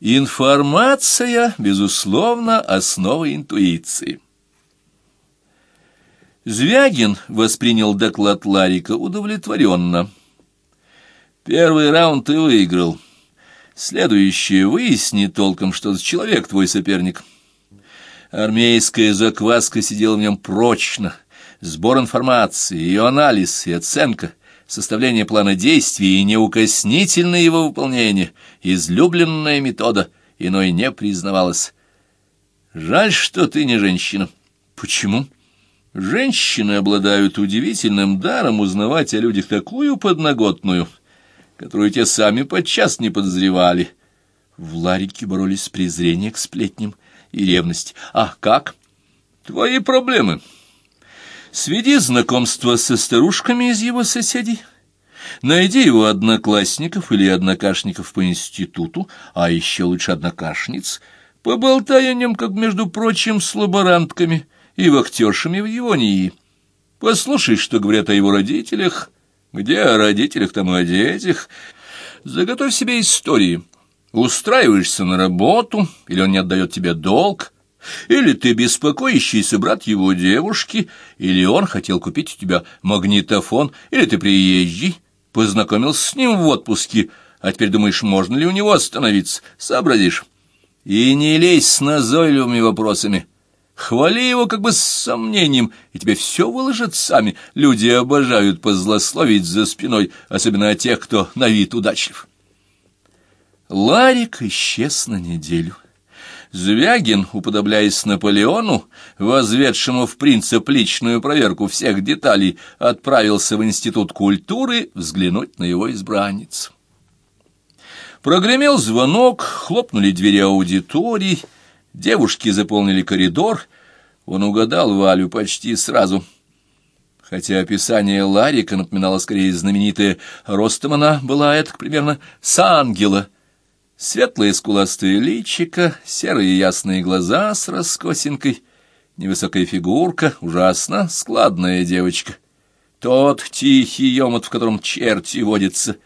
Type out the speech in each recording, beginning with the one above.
Информация, безусловно, основа интуиции. Звягин воспринял доклад Ларика удовлетворенно. Первый раунд ты выиграл. Следующее выясни толком, что за человек твой соперник. Армейская закваска сидела в нем прочно. Сбор информации, ее анализ и оценка составление плана действий и неукоснительное его выполнение, излюбленная метода, иной не признавалась. Жаль, что ты не женщина. Почему? Женщины обладают удивительным даром узнавать о людях такую подноготную, которую те сами подчас не подозревали. В Ларике боролись презрение к сплетням и ревность. А как? Твои проблемы. Сведи знакомство со старушками из его соседей. Найди его одноклассников или однокашников по институту, а еще лучше однокашниц. Поболтай о нем, как, между прочим, с лаборантками и вахтершами в его НИИ. Послушай, что говорят о его родителях. Где о родителях, там и о детях. Заготовь себе истории. Устраиваешься на работу, или он не отдает тебе долг, или ты беспокоящийся брат его девушки, или он хотел купить у тебя магнитофон, или ты приезжий, познакомился с ним в отпуске, а теперь думаешь, можно ли у него остановиться, сообразишь. И не лезь с назойливыми вопросами. Хвали его как бы с сомнением, и тебе все выложат сами. Люди обожают позлословить за спиной, особенно тех, кто на вид удачлив. Ларик исчез на неделю. Звягин, уподобляясь Наполеону, возведшему в принцип личную проверку всех деталей, отправился в Институт культуры взглянуть на его избранницу. Прогремел звонок, хлопнули двери аудитории, девушки заполнили коридор. Он угадал Валю почти сразу. Хотя описание Ларика напоминало скорее знаменитое «Ростом она была, это, примерно, с ангела», Светлое скуластое личико, серые ясные глаза с раскосинкой, невысокая фигурка, ужасно складная девочка. Тот тихий емот, в котором черти водятся.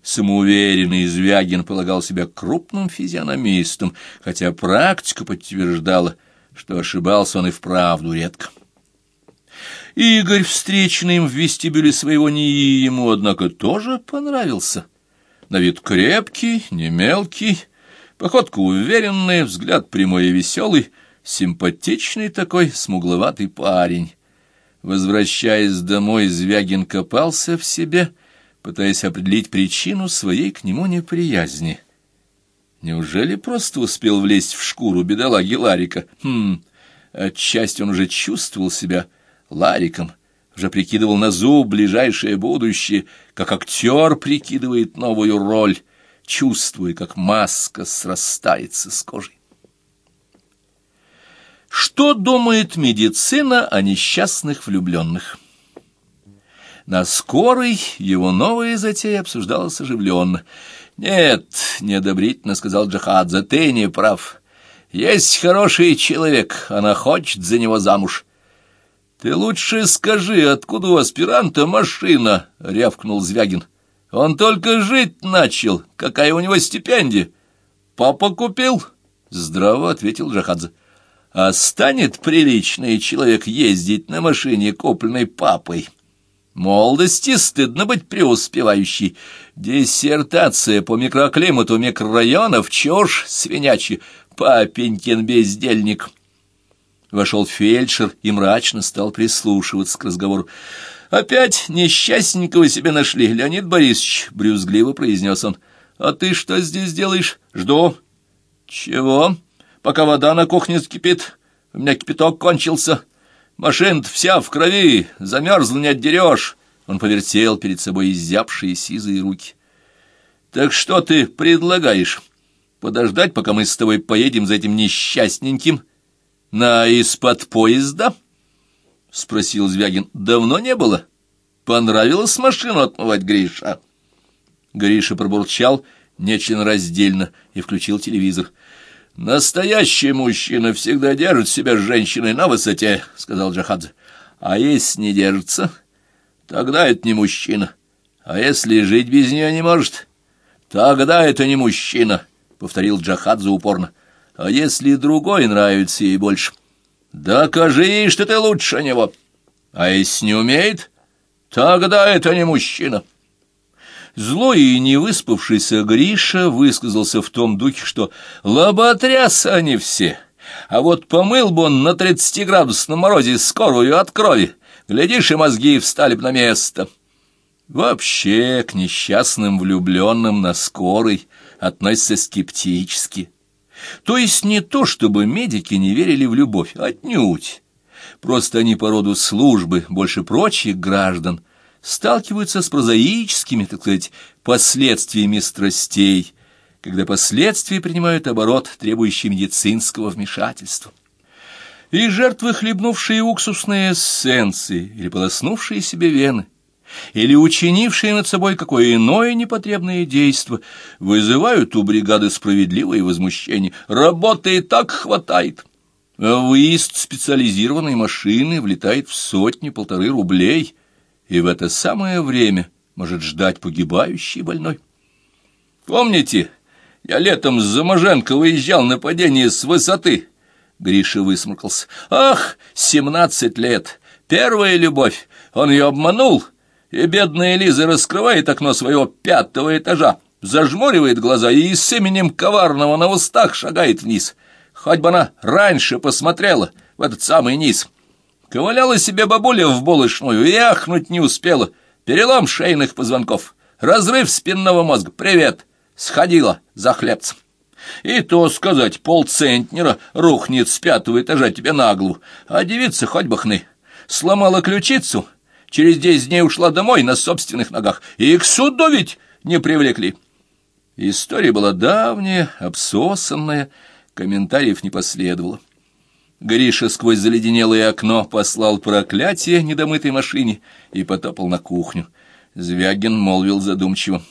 Самоуверенный Звягин полагал себя крупным физиономистом, хотя практика подтверждала, что ошибался он и вправду редко. Игорь, встреченный им в вестибюле своего НИИ, ему, однако, тоже понравился — на вид крепкий, не мелкий, походка уверенная, взгляд прямой и веселый, симпатичный такой, смугловатый парень. Возвращаясь домой, Звягин копался в себе, пытаясь определить причину своей к нему неприязни. Неужели просто успел влезть в шкуру бедолаги Ларика? Хм, отчасти он уже чувствовал себя Лариком — уже прикидывал на зуб ближайшее будущее, как актер прикидывает новую роль, чувствуя, как маска срастается с кожей. Что думает медицина о несчастных влюбленных? На скорой его новая затея обсуждалась оживленно. «Нет», — неодобрительно сказал Джахадзе, — «ты не прав. Есть хороший человек, она хочет за него замуж». «Ты лучше скажи, откуда у аспиранта машина?» — рявкнул Звягин. «Он только жить начал. Какая у него стипендия?» «Папа купил?» — здраво ответил Джахадзе. «А станет приличный человек ездить на машине, купленной папой?» Молодости стыдно быть преуспевающей. Диссертация по микроклимату микрорайонов, чушь свинячья, папенькин бездельник». Вошел фельдшер и мрачно стал прислушиваться к разговору. «Опять несчастненького себе нашли, Леонид Борисович», — брюзгливо произнес он. «А ты что здесь делаешь? Жду». «Чего? Пока вода на кухне скипит. У меня кипяток кончился. машина вся в крови, замерзла не отдерешь». Он повертел перед собой изябшие сизые руки. «Так что ты предлагаешь? Подождать, пока мы с тобой поедем за этим несчастненьким?» На из-под поезда? — спросил Звягин. — Давно не было. Понравилось машину отмывать Гриша? Гриша пробурчал нечленораздельно и включил телевизор. — Настоящий мужчина всегда держит себя с женщиной на высоте, — сказал Джахадзе. — А если не держится, тогда это не мужчина. А если жить без нее не может, тогда это не мужчина. — повторил Джахадзе упорно. А если другой нравится ей больше? Докажи что ты лучше него. А если не умеет, тогда это не мужчина. Злой и невыспавшийся Гриша высказался в том духе, что лоботрясы они все, а вот помыл бы он на тридцатиградусном морозе скорую от крови, глядишь, и мозги встали бы на место. Вообще к несчастным влюбленным на скорой относятся скептически. То есть не то, чтобы медики не верили в любовь, отнюдь. Просто они по роду службы, больше прочих граждан, сталкиваются с прозаическими, так сказать, последствиями страстей, когда последствия принимают оборот, требующий медицинского вмешательства. И жертвы, хлебнувшие уксусные эссенции или полоснувшие себе вены, или учинившие над собой какое иное непотребное действо, вызывают у бригады справедливое возмущение. Работы и так хватает. выезд специализированной машины влетает в сотни-полторы рублей, и в это самое время может ждать погибающий больной. Помните, я летом с Заможенко выезжал на падение с высоты? Гриша высморкался. Ах, семнадцать лет! Первая любовь! Он ее обманул, и бедная Лиза раскрывает окно своего пятого этажа, зажмуривает глаза и с именем коварного на устах шагает вниз. Хоть бы она раньше посмотрела в этот самый низ. Ковыляла себе бабуля в булочную и ахнуть не успела. Перелом шейных позвонков, разрыв спинного мозга. Привет! Сходила за хлебцем. И то сказать, полцентнера рухнет с пятого этажа тебе на голову, а девица хоть бы хны. Сломала ключицу, через десять дней ушла домой на собственных ногах, и к суду ведь не привлекли. История была давняя, обсосанная, комментариев не последовало. Гриша сквозь заледенелое окно послал проклятие недомытой машине и потопал на кухню. Звягин молвил задумчиво.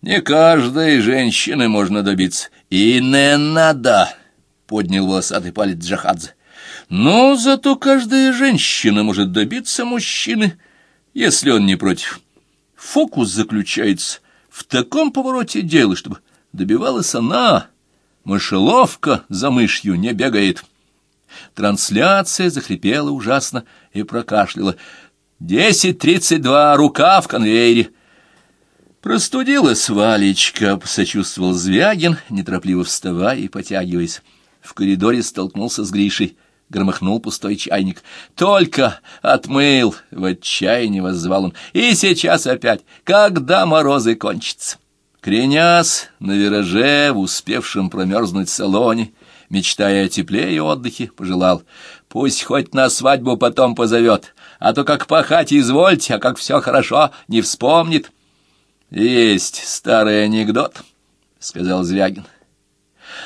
«Не каждой женщины можно добиться. И не надо!» — поднял волосатый палец Джахадзе. «Но зато каждая женщина может добиться мужчины, если он не против. Фокус заключается в таком повороте дела, чтобы добивалась она. Мышеловка за мышью не бегает». Трансляция захрипела ужасно и прокашляла. «Десять тридцать два, рука в конвейере!» «Простудилась Валечка», — сочувствовал Звягин, неторопливо вставая и потягиваясь. В коридоре столкнулся с Гришей, громыхнул пустой чайник. «Только отмыл!» — в отчаянии воззвал он. «И сейчас опять, когда морозы кончатся!» Кренясь на вираже в успевшем промерзнуть салоне, мечтая о тепле и отдыхе, пожелал. «Пусть хоть на свадьбу потом позовет, а то как пахать извольте, а как все хорошо, не вспомнит». «Есть старый анекдот», — сказал Звягин.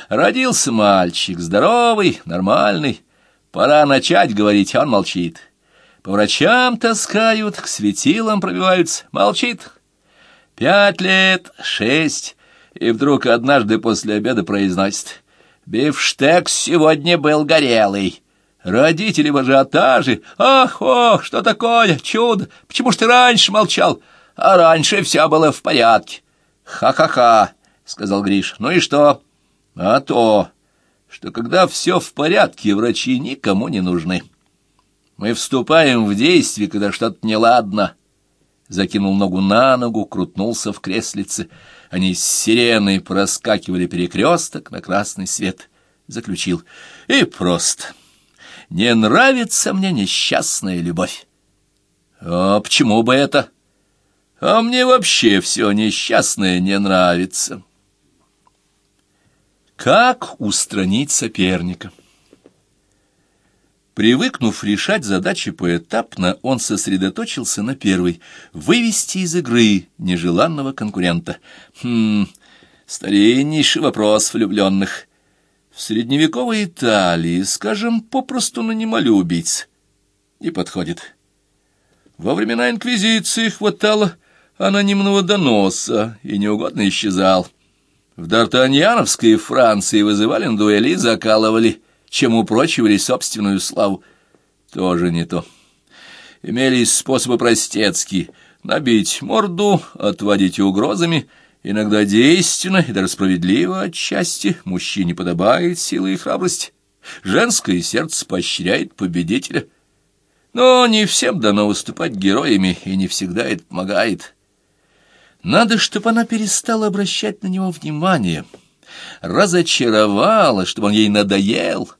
«Родился мальчик, здоровый, нормальный. Пора начать говорить, он молчит. По врачам таскают, к светилам пробиваются, молчит. Пять лет, шесть, и вдруг однажды после обеда произносит. Бифштекс сегодня был горелый». Родители в ажиотаже. Ах, ох, что такое, чудо! Почему ж ты раньше молчал? а раньше все было в порядке. Ха-ха-ха, сказал Гриш. Ну и что? А то, что когда все в порядке, врачи никому не нужны. Мы вступаем в действие, когда что-то неладно. Закинул ногу на ногу, крутнулся в креслице. Они с сиреной проскакивали перекресток на красный свет. Заключил. И просто. Не нравится мне несчастная любовь. А почему бы это? — а мне вообще все несчастное не нравится. Как устранить соперника? Привыкнув решать задачи поэтапно, он сосредоточился на первой — вывести из игры нежеланного конкурента. Хм, стариннейший вопрос влюбленных. В средневековой Италии, скажем, попросту нанимали убийц. Не подходит. Во времена Инквизиции хватало анонимного доноса и неугодно исчезал. В Д'Артаньяновской Франции вызывали на дуэли и закалывали, чем упрочивали собственную славу. Тоже не то. Имелись способы простецкие — набить морду, отводить угрозами Иногда действенно и даже справедливо отчасти мужчине подобает сила и храбрость. Женское сердце поощряет победителя. Но не всем дано выступать героями, и не всегда это помогает. Надо, чтобы она перестала обращать на него внимание, разочаровала, чтобы он ей надоел.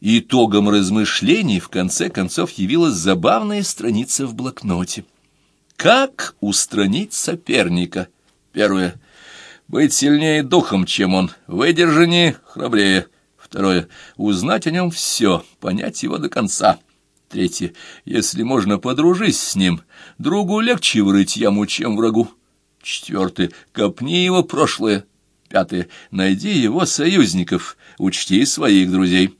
Итогом размышлений в конце концов явилась забавная страница в блокноте. Как устранить соперника? Первое. Быть сильнее духом, чем он, выдержаннее, храбрее. Второе. Узнать о нем все, понять его до конца. Третье. Если можно, подружись с ним. Другу легче вырыть яму, чем врагу. Четвертое. Копни его прошлое. Пятое. Найди его союзников. Учти своих друзей.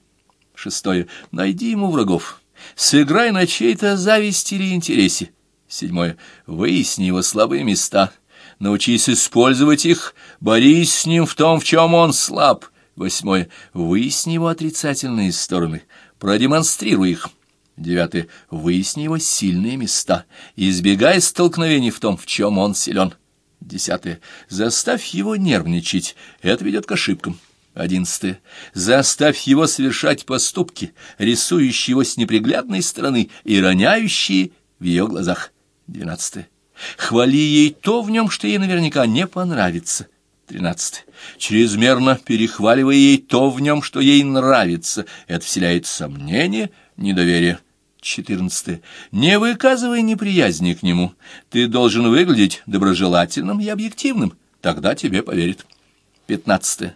Шестое. Найди ему врагов. Сыграй на чьей-то зависти или интересе. Седьмое. Выясни его слабые места. Научись использовать их. Борись с ним в том, в чем он слаб. Восьмое. Выясни его отрицательные стороны. Продемонстрируй их. Девятое. Выясни его сильные места. Избегай столкновений в том, в чем он силен. Десятое. Заставь его нервничать. Это ведет к ошибкам. Одиннадцатое. Заставь его совершать поступки, рисующие его с неприглядной стороны и роняющие в ее глазах. Двенадцатое. Хвали ей то в нем, что ей наверняка не понравится. Тринадцатое. Чрезмерно перехваливая ей то в нем, что ей нравится. Это вселяет сомнение, недоверие. 14. Не выказывай неприязни к нему. Ты должен выглядеть доброжелательным и объективным. Тогда тебе поверят. 15.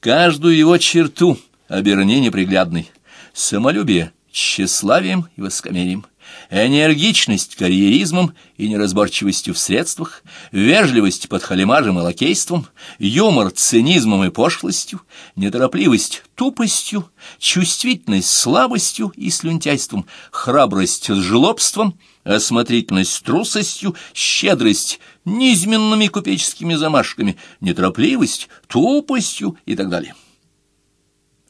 Каждую его черту оберни неприглядной. Самолюбие тщеславием и воскомерием энергичность карьеризмом и неразборчивостью в средствах, вежливость под халимажем и лакейством, юмор цинизмом и пошлостью, неторопливость тупостью, чувствительность слабостью и слюнтяйством, храбрость с жлобством, осмотрительность трусостью, щедрость низменными купеческими замашками, неторопливость тупостью и так далее.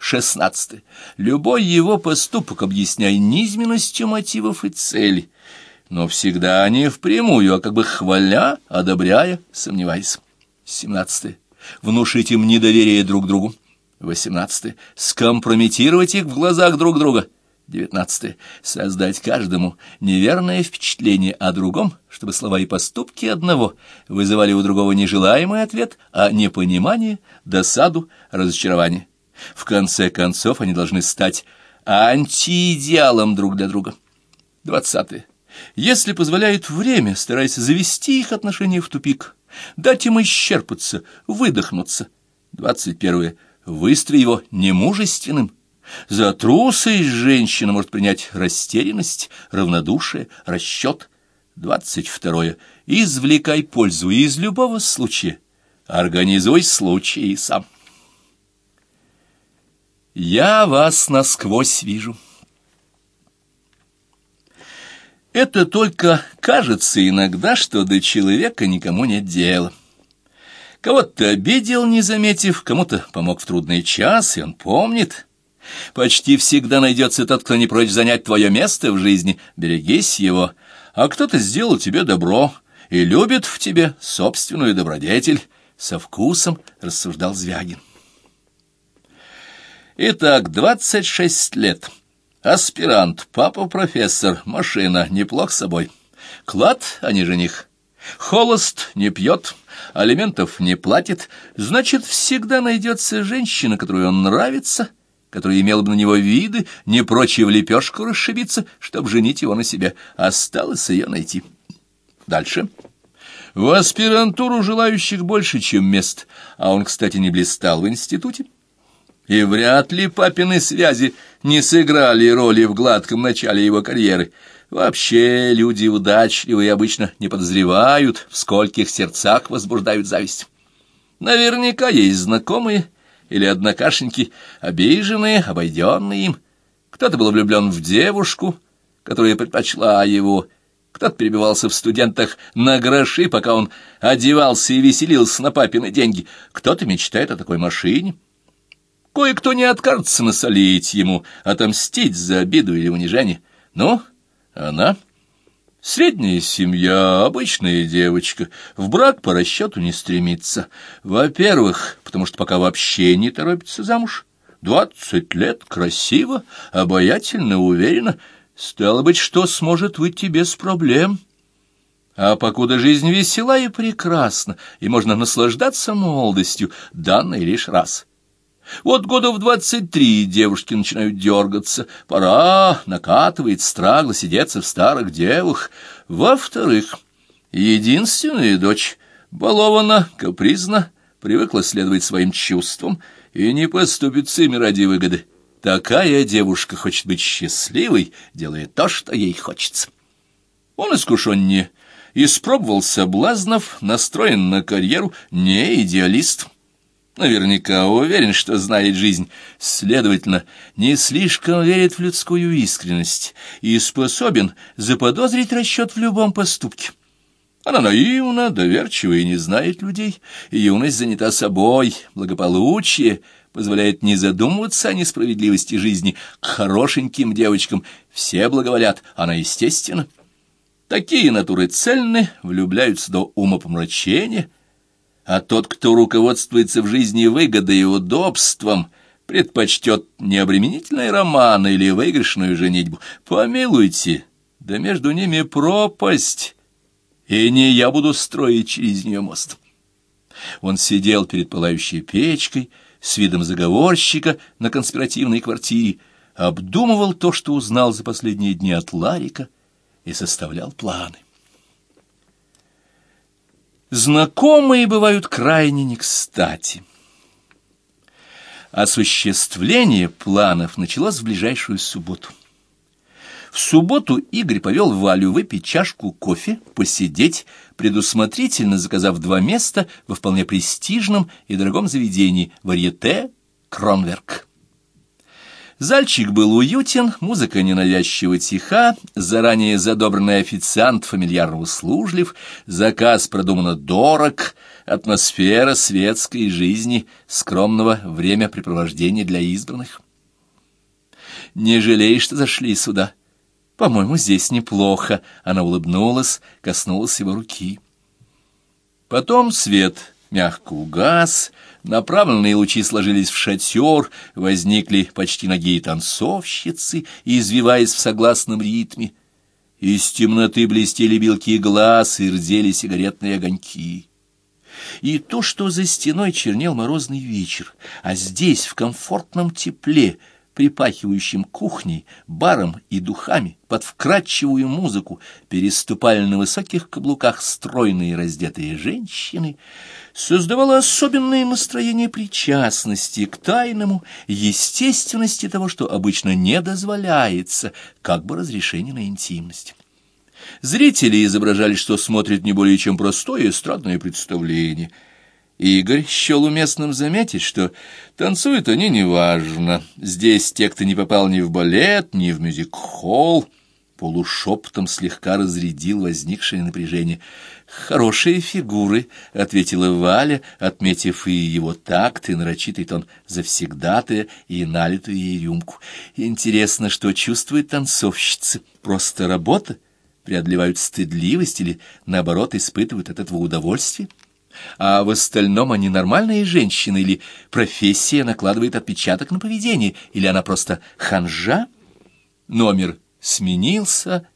Шестнадцатое. Любой его поступок объясняй низменностью мотивов и целей, но всегда не впрямую, а как бы хваля, одобряя, сомневаясь. Семнадцатое. Внушить им недоверие друг другу. Восемнадцатое. Скомпрометировать их в глазах друг друга. Девятнадцатое. Создать каждому неверное впечатление о другом, чтобы слова и поступки одного вызывали у другого нежелаемый ответ, а непонимание, досаду, разочарование. В конце концов, они должны стать антиидеалом друг для друга. Двадцатое. Если позволяет время, старайся завести их отношения в тупик, дать им исчерпаться, выдохнуться. Двадцать первое. Выстрой его немужественным. За трусость женщина может принять растерянность, равнодушие, расчет. Двадцать второе. Извлекай пользу из любого случая. Организуй случай сам. Я вас насквозь вижу. Это только кажется иногда, что до человека никому нет дела. Кого-то обидел, не заметив, кому-то помог в трудный час, и он помнит. Почти всегда найдется тот, кто не прочь занять твое место в жизни, берегись его. А кто-то сделал тебе добро и любит в тебе собственную добродетель, со вкусом рассуждал Звягин. Итак, двадцать шесть лет. Аспирант, папа-профессор, машина, неплох собой. Клад, а не жених. Холост, не пьет, алиментов не платит. Значит, всегда найдется женщина, которой он нравится, которая имела бы на него виды, не прочь в лепешку расшибиться, чтобы женить его на себе. Осталось ее найти. Дальше. В аспирантуру желающих больше, чем мест, а он, кстати, не блистал в институте. И вряд ли папины связи не сыграли роли в гладком начале его карьеры. Вообще люди удачливые обычно не подозревают, в скольких сердцах возбуждают зависть. Наверняка есть знакомые или однокашники, обиженные, обойденные им. Кто-то был влюблен в девушку, которая предпочла его, кто-то перебивался в студентах на гроши, пока он одевался и веселился на папины деньги, кто-то мечтает о такой машине — Кое-кто не откажется насолить ему, отомстить за обиду или унижение. Ну, она... Средняя семья, обычная девочка, в брак по расчету не стремится. Во-первых, потому что пока вообще не торопится замуж. Двадцать лет, красиво, обаятельно, уверенно. Стало быть, что сможет выйти без проблем. А покуда жизнь весела и прекрасна, и можно наслаждаться молодостью, данной лишь раз — вот года в двадцать три девушки начинают дергаться. Пора, накатывает страгло сидеться в старых девах. Во-вторых, единственная дочь балована, капризна, привыкла следовать своим чувствам и не поступит ими ради выгоды. Такая девушка хочет быть счастливой, делая то, что ей хочется. Он искушеннее, испробовал соблазнов, настроен на карьеру, не идеалист — Наверняка уверен, что знает жизнь, следовательно, не слишком верит в людскую искренность и способен заподозрить расчет в любом поступке. Она наивна, доверчива и не знает людей. Юность занята собой, благополучие позволяет не задумываться о несправедливости жизни. К хорошеньким девочкам все благоволят, она естественно. Такие натуры цельны, влюбляются до умопомрачения — а тот, кто руководствуется в жизни выгодой и удобством, предпочтет необременительный роман или выигрышную женитьбу. Помилуйте, да между ними пропасть, и не я буду строить через нее мост. Он сидел перед пылающей печкой с видом заговорщика на конспиративной квартире, обдумывал то, что узнал за последние дни от Ларика, и составлял планы. Знакомые бывают крайне не кстати. Осуществление планов началось в ближайшую субботу. В субботу Игорь повел Валю выпить чашку кофе, посидеть, предусмотрительно заказав два места во вполне престижном и дорогом заведении «Варьете Кронверк». Зальчик был уютен, музыка ненавязчиво тиха, заранее задобренный официант фамильярно услужлив, заказ продуманно дорог, атмосфера светской жизни, скромного времяпрепровождения для избранных. «Не жалеешь, что зашли сюда?» «По-моему, здесь неплохо», — она улыбнулась, коснулась его руки. Потом свет мягко угас, — Направленные лучи сложились в шатер, возникли почти ноги танцовщицы, извиваясь в согласном ритме. Из темноты блестели белки глаз и рдели сигаретные огоньки. И то, что за стеной чернел морозный вечер, а здесь, в комфортном тепле, припахивающим кухней, баром и духами, под вкрадчивую музыку, переступали на высоких каблуках стройные раздетые женщины, создавало особенное настроение причастности к тайному, естественности того, что обычно не дозволяется, как бы разрешение на интимность. Зрители изображали, что смотрят не более чем простое эстрадное представление — Игорь счел уместным заметить, что танцуют они неважно. Здесь те, кто не попал ни в балет, ни в мюзик-холл, полушепотом слегка разрядил возникшее напряжение. «Хорошие фигуры», — ответила Валя, отметив и его такт, и нарочитый тон завсегдатая, и налитую ей рюмку. «Интересно, что чувствуют танцовщицы? Просто работа? Преодолевают стыдливость или, наоборот, испытывают от этого удовольствие?» А в остальном они нормальные женщины, или профессия накладывает отпечаток на поведение, или она просто ханжа? Номер сменился.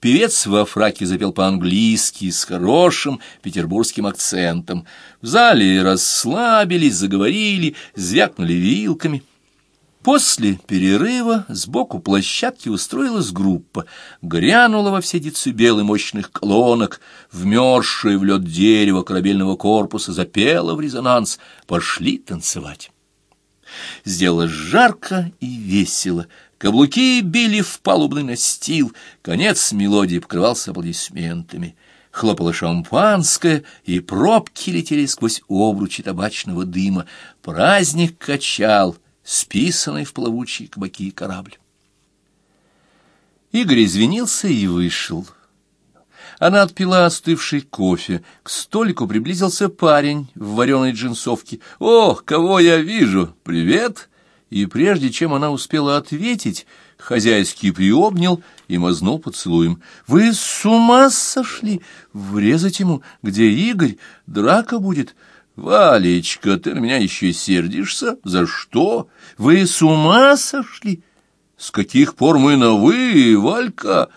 Певец во фраке запел по-английски с хорошим петербургским акцентом. В зале расслабились, заговорили, звякнули вилками. После перерыва сбоку площадки устроилась группа, грянула во все децибелы мощных колонок, вмерзшее в лед дерево корабельного корпуса запела в резонанс, пошли танцевать. Сделалось жарко и весело, каблуки били в палубный настил, конец мелодии покрывался аплодисментами. Хлопало шампанское, и пробки летели сквозь обручи табачного дыма. Праздник качал — списанный в плавучие кабаки корабль. Игорь извинился и вышел. Она отпила остывший кофе. К столику приблизился парень в вареной джинсовке. «О, кого я вижу! Привет!» И прежде чем она успела ответить, хозяйский приобнял и мазнул поцелуем. «Вы с ума сошли? Врезать ему? Где Игорь? Драка будет?» «Валечка, ты на меня еще сердишься? За что? Вы с ума сошли? С каких пор мы на «вы», Валька?»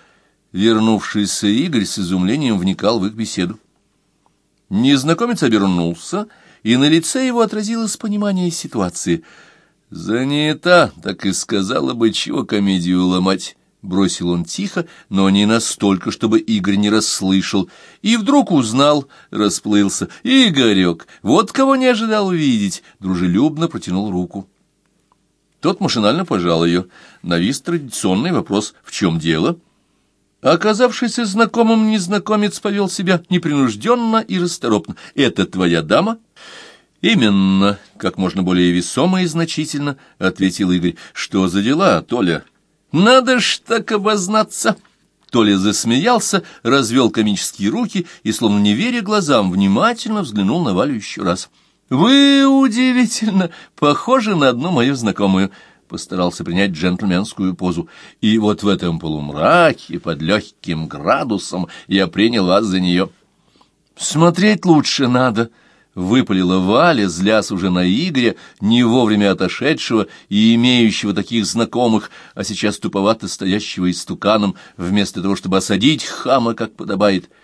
Вернувшийся Игорь с изумлением вникал в их беседу. Незнакомец обернулся, и на лице его отразилось понимание ситуации. «Занята, так и сказала бы, чего комедию ломать». Бросил он тихо, но не настолько, чтобы Игорь не расслышал, и вдруг узнал, расплылся. «Игорек, вот кого не ожидал увидеть!» Дружелюбно протянул руку. Тот машинально пожал ее. Навис традиционный вопрос «В чем дело?» Оказавшийся знакомым незнакомец повел себя непринужденно и расторопно. «Это твоя дама?» «Именно», — как можно более весомо и значительно, — ответил Игорь. «Что за дела, Толя?» «Надо ж так обознаться!» Толя засмеялся, развел комические руки и, словно не веря глазам, внимательно взглянул на Валю еще раз. «Вы удивительно похожи на одну мою знакомую», — постарался принять джентльменскую позу. «И вот в этом полумраке, под легким градусом, я принял вас за нее». «Смотреть лучше надо», — выпалила Валя, злясь уже на Игоря, не вовремя отошедшего и имеющего таких знакомых, а сейчас туповато стоящего истуканом, вместо того, чтобы осадить хама, как подобает —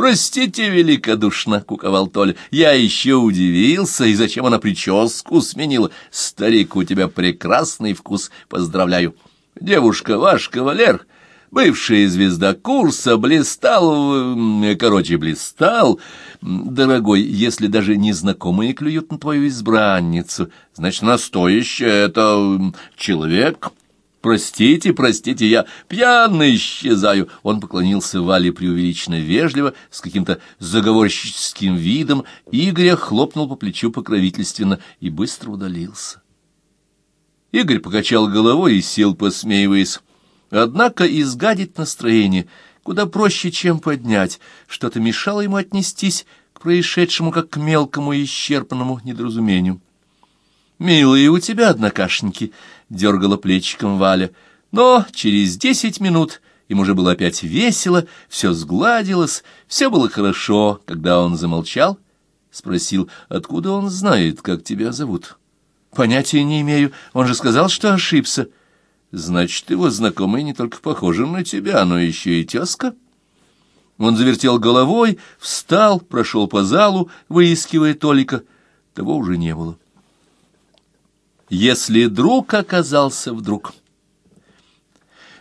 «Простите великодушно», — куковал Толя, — «я еще удивился, и зачем она прическу сменила? Старик, у тебя прекрасный вкус, поздравляю. Девушка, ваш кавалер, бывшая звезда курса, блистал, короче, блистал. Дорогой, если даже незнакомые клюют на твою избранницу, значит, настоящая — это человек». «Простите, простите, я пьяно исчезаю!» Он поклонился Вале преувеличенно вежливо, с каким-то заговорщическим видом, Игоря хлопнул по плечу покровительственно и быстро удалился. Игорь покачал головой и сел, посмеиваясь. Однако изгадить настроение куда проще, чем поднять. Что-то мешало ему отнестись к происшедшему как к мелкому и исчерпанному недоразумению. «Милые у тебя однокашники», — дергала плечиком Валя. Но через десять минут им уже было опять весело, все сгладилось, все было хорошо, когда он замолчал, спросил, откуда он знает, как тебя зовут. «Понятия не имею, он же сказал, что ошибся». «Значит, его знакомый не только похожи на тебя, но еще и тезка». Он завертел головой, встал, прошел по залу, выискивая Толика. Того уже не было если друг оказался вдруг.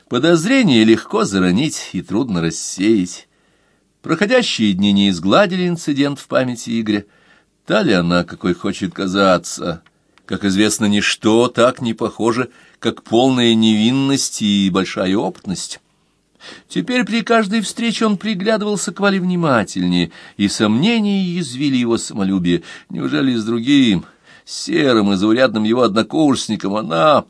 Подозрение легко заронить и трудно рассеять. Проходящие дни не изгладили инцидент в памяти Игоря. Та ли она, какой хочет казаться? Как известно, ничто так не похоже, как полная невинность и большая опытность. Теперь при каждой встрече он приглядывался к Вале внимательнее, и сомнения язвили его самолюбие. Неужели с другим серым и заурядным его однокурсником, она...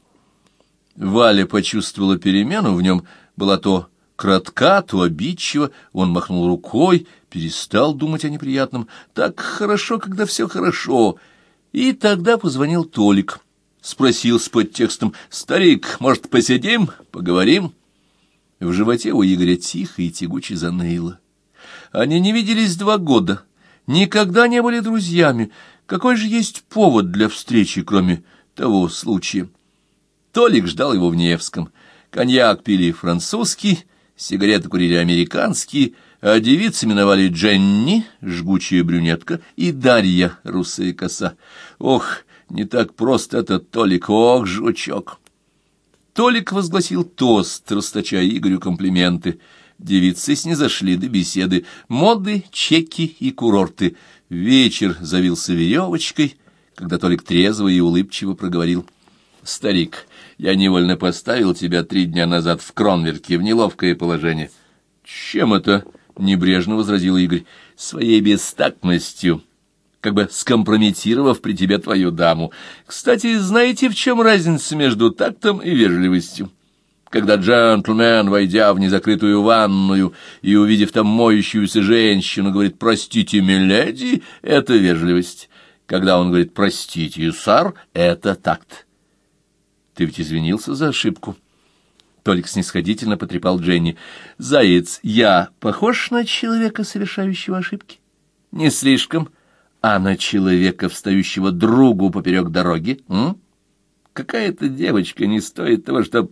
Валя почувствовала перемену в нем, была то кратка, то обидчива, он махнул рукой, перестал думать о неприятном. Так хорошо, когда все хорошо. И тогда позвонил Толик. Спросил с подтекстом, «Старик, может, посидим, поговорим?» В животе у Игоря тихо и тягуче заныло. Они не виделись два года, никогда не были друзьями, какой же есть повод для встречи, кроме того случая? Толик ждал его в Невском. Коньяк пили французский, сигареты курили американские, а девицы миновали Дженни, жгучая брюнетка, и Дарья, русая коса. Ох, не так просто этот Толик, ох, жучок! Толик возгласил тост, расточая Игорю комплименты. Девицы снизошли до беседы. Моды, чеки и курорты — Вечер завился веревочкой, когда Толик трезво и улыбчиво проговорил. «Старик, я невольно поставил тебя три дня назад в Кронверке в неловкое положение». «Чем это?» — небрежно возразил Игорь. «Своей бестактностью, как бы скомпрометировав при тебе твою даму. Кстати, знаете, в чем разница между тактом и вежливостью?» когда джентльмен, войдя в незакрытую ванную и увидев там моющуюся женщину, говорит «Простите, миледи», — это вежливость. Когда он говорит «Простите, сар», — это такт. Ты ведь извинился за ошибку? Толик снисходительно потрепал Дженни. «Заяц, я похож на человека, совершающего ошибки?» «Не слишком. А на человека, встающего другу поперек дороги? Какая-то девочка не стоит того, чтобы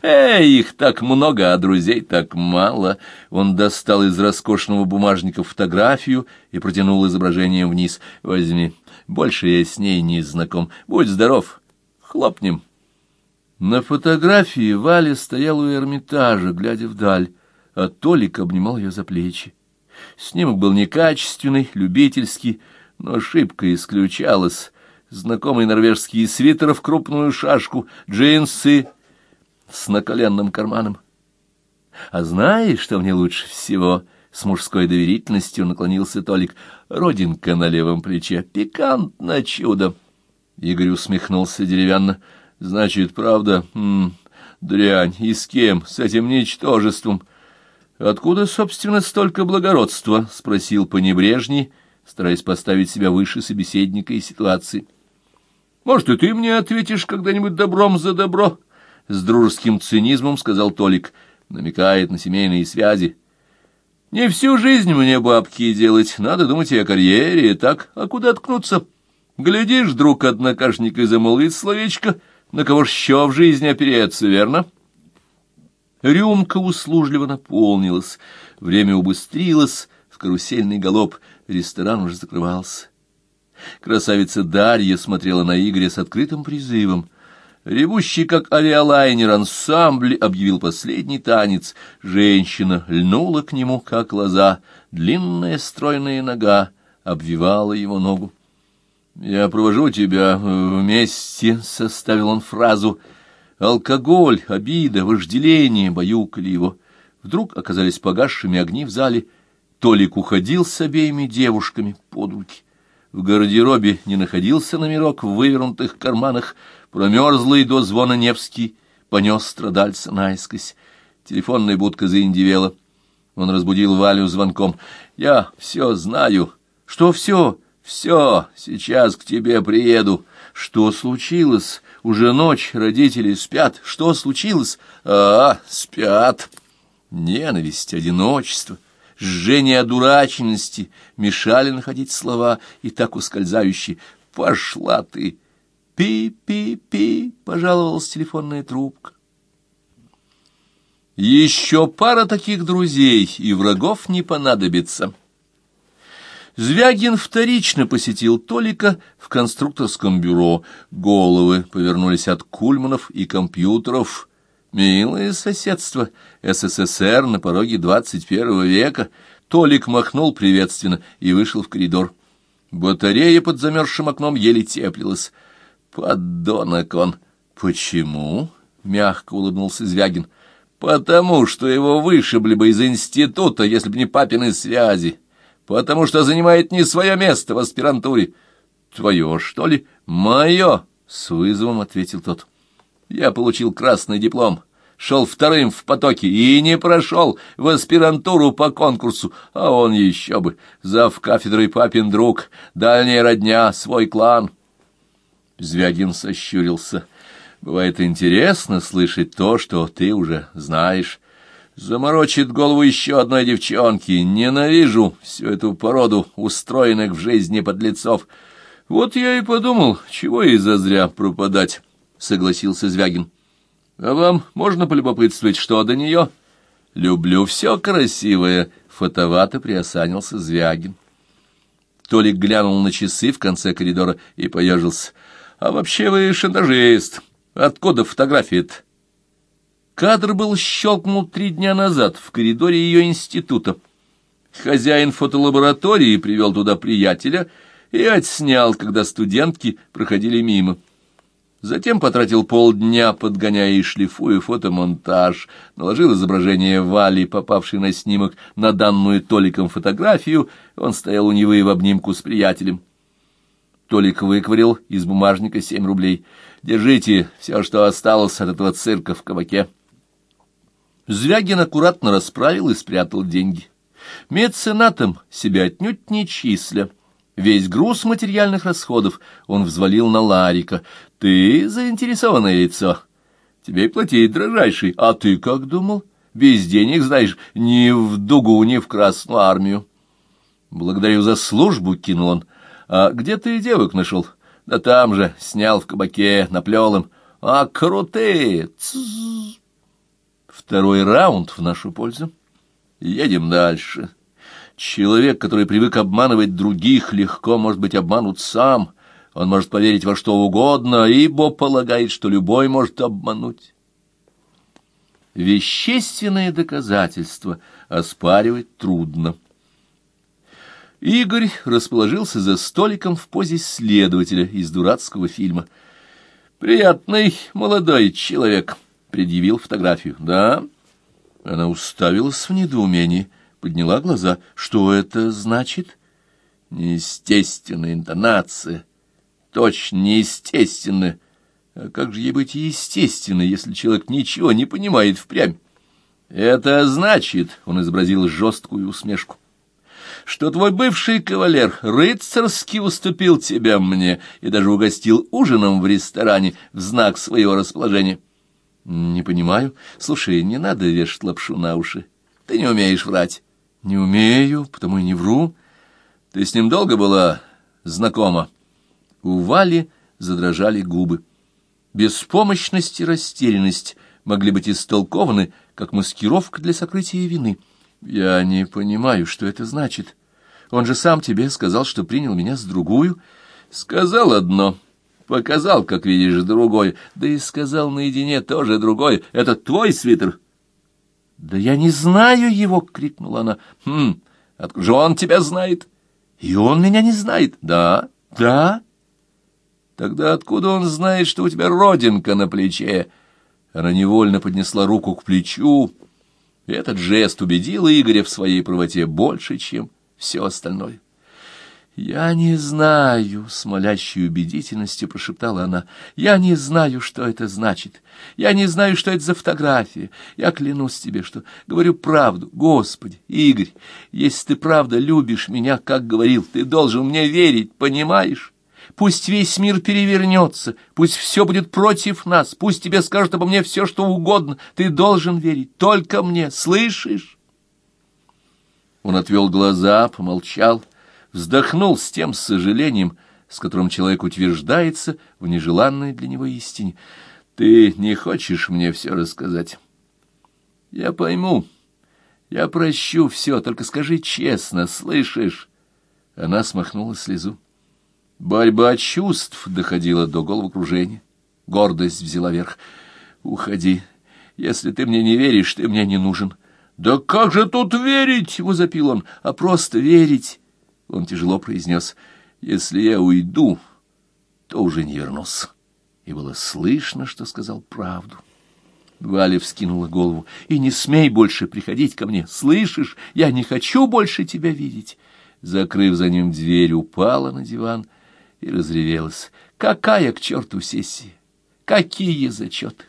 Эй, их так много, а друзей так мало. Он достал из роскошного бумажника фотографию и протянул изображением вниз. Возьми, больше я с ней не знаком. Будь здоров, хлопнем. На фотографии Валя стояла у Эрмитажа, глядя вдаль, а Толик обнимал ее за плечи. Снимок был некачественный, любительский, но ошибка исключалась. Знакомый норвежский свитер в крупную шашку, джинсы с наколенным карманом. А знаешь, что мне лучше всего? С мужской доверительностью наклонился Толик. Родинка на левом плече. Пикантно чудо. Игорь усмехнулся деревянно. Значит, правда? М дрянь. И с кем? С этим ничтожеством. Откуда, собственно, столько благородства? Спросил по небрежней, стараясь поставить себя выше собеседника и ситуации. Может, и ты мне ответишь когда-нибудь добром за добро? — с дружеским цинизмом сказал Толик, намекает на семейные связи. Не всю жизнь мне бабки делать, надо думать и о карьере, и так, а куда ткнуться? Глядишь, друг однокашник и замолвит словечко, на кого ж еще в жизни опереться, верно? Рюмка услужливо наполнилась, время убыстрилось, в карусельный галоп, ресторан уже закрывался. Красавица Дарья смотрела на Игоря с открытым призывом. Ревущий, как авиалайнер, ансамбль объявил последний танец. Женщина льнула к нему, как лоза. Длинная стройная нога обвивала его ногу. «Я провожу тебя вместе», — составил он фразу. Алкоголь, обида, вожделение баюкали его. Вдруг оказались погасшими огни в зале. Толик уходил с обеими девушками под руки. В гардеробе не находился номерок в вывернутых карманах, Промерзлый до звона Невский понес страдальца наискось. Телефонная будка заиндивела. Он разбудил Валю звонком. «Я все знаю». «Что все?» «Все, сейчас к тебе приеду». «Что случилось? Уже ночь, родители спят. Что случилось?» «А, спят». Ненависть, одиночество, жжение одураченности мешали находить слова и так ускользающие. «Пошла ты!» «Пи-пи-пи», — пожаловалась телефонная трубка. Еще пара таких друзей, и врагов не понадобится. Звягин вторично посетил Толика в конструкторском бюро. Головы повернулись от кульманов и компьютеров. Милое соседство, СССР на пороге двадцать первого века. Толик махнул приветственно и вышел в коридор. Батарея под замерзшим окном еле теплилась. Подонок он. Почему? Мягко улыбнулся Звягин. Потому что его вышибли бы из института, если бы не папины связи. Потому что занимает не свое место в аспирантуре. Твое, что ли? Мое, с вызовом ответил тот. Я получил красный диплом шел вторым в потоке и не прошел в аспирантуру по конкурсу, а он еще бы, зав кафедрой папин друг, дальняя родня, свой клан. Звягин сощурился. Бывает интересно слышать то, что ты уже знаешь. Заморочит голову еще одной девчонки. Ненавижу всю эту породу устроенных в жизни подлецов. Вот я и подумал, чего и зазря пропадать, — согласился Звягин. А вам можно полюбопытствовать, что до нее? Люблю все красивое, — фотовато приосанился Звягин. Толик глянул на часы в конце коридора и поежился. А вообще вы шантажист. Откуда фотография-то? Кадр был щелкнул три дня назад в коридоре ее института. Хозяин фотолаборатории привел туда приятеля и отснял, когда студентки проходили мимо. Затем потратил полдня, подгоняя и шлифуя фотомонтаж, наложил изображение Вали, попавшей на снимок, на данную Толиком фотографию. Он стоял у Невы в обнимку с приятелем. Толик выковырил из бумажника семь рублей. «Держите все, что осталось от этого цирка в кабаке». Звягин аккуратно расправил и спрятал деньги. Меценатом себя отнюдь не числя. Весь груз материальных расходов он взвалил на Ларика. «Ты заинтересованное лицо. Тебе платить, дрожайший. А ты как думал? Без денег, знаешь, ни в дугу, ни в Красную армию. Благодарю за службу, кинул он. А где ты девок нашел? Да там же, снял в кабаке, наплел им. А крутые! Второй раунд в нашу пользу. Едем дальше. Человек, который привык обманывать других, легко может быть обманут сам. Он может поверить во что угодно, ибо полагает, что любой может обмануть. Вещественные доказательства оспаривать трудно. Игорь расположился за столиком в позе следователя из дурацкого фильма. «Приятный молодой человек», — предъявил фотографию. «Да?» Она уставилась в недоумении, подняла глаза. «Что это значит?» «Неестественная интонация. Точно неестественная. А как же ей быть естественной, если человек ничего не понимает впрямь?» «Это значит», — он изобразил жесткую усмешку, что твой бывший кавалер рыцарски уступил тебя мне и даже угостил ужином в ресторане в знак своего расположения. Не понимаю. Слушай, не надо вешать лапшу на уши. Ты не умеешь врать. Не умею, потому и не вру. Ты с ним долго была знакома? У Вали задрожали губы. Беспомощность и растерянность могли быть истолкованы как маскировка для сокрытия вины — я не понимаю, что это значит. Он же сам тебе сказал, что принял меня с другую. Сказал одно, показал, как видишь, другое. Да и сказал наедине тоже другое. Это твой свитер. Да я не знаю его, крикнула она. Хм, откуда же он тебя знает? И он меня не знает. Да, да. Тогда откуда он знает, что у тебя родинка на плече? Она невольно поднесла руку к плечу, этот жест убедил Игоря в своей правоте больше, чем все остальное. «Я не знаю», — с молящей убедительностью прошептала она, — «я не знаю, что это значит. Я не знаю, что это за фотография. Я клянусь тебе, что говорю правду. Господи, Игорь, если ты правда любишь меня, как говорил, ты должен мне верить, понимаешь?» Пусть весь мир перевернется, пусть все будет против нас, пусть тебе скажут обо мне все, что угодно. Ты должен верить только мне, слышишь?» Он отвел глаза, помолчал, вздохнул с тем сожалением, с которым человек утверждается в нежеланной для него истине. «Ты не хочешь мне все рассказать?» «Я пойму. Я прощу все, только скажи честно, слышишь?» Она смахнула слезу. Борьба чувств доходила до головокружения. Гордость взяла верх. «Уходи. Если ты мне не веришь, ты мне не нужен». «Да как же тут верить?» — возопил он. «А просто верить!» Он тяжело произнес. «Если я уйду, то уже не вернусь». И было слышно, что сказал правду. Валя вскинула голову. «И не смей больше приходить ко мне. Слышишь? Я не хочу больше тебя видеть». Закрыв за ним дверь, упала на диван — и разревелась. Какая к черту сессия? Какие зачеты?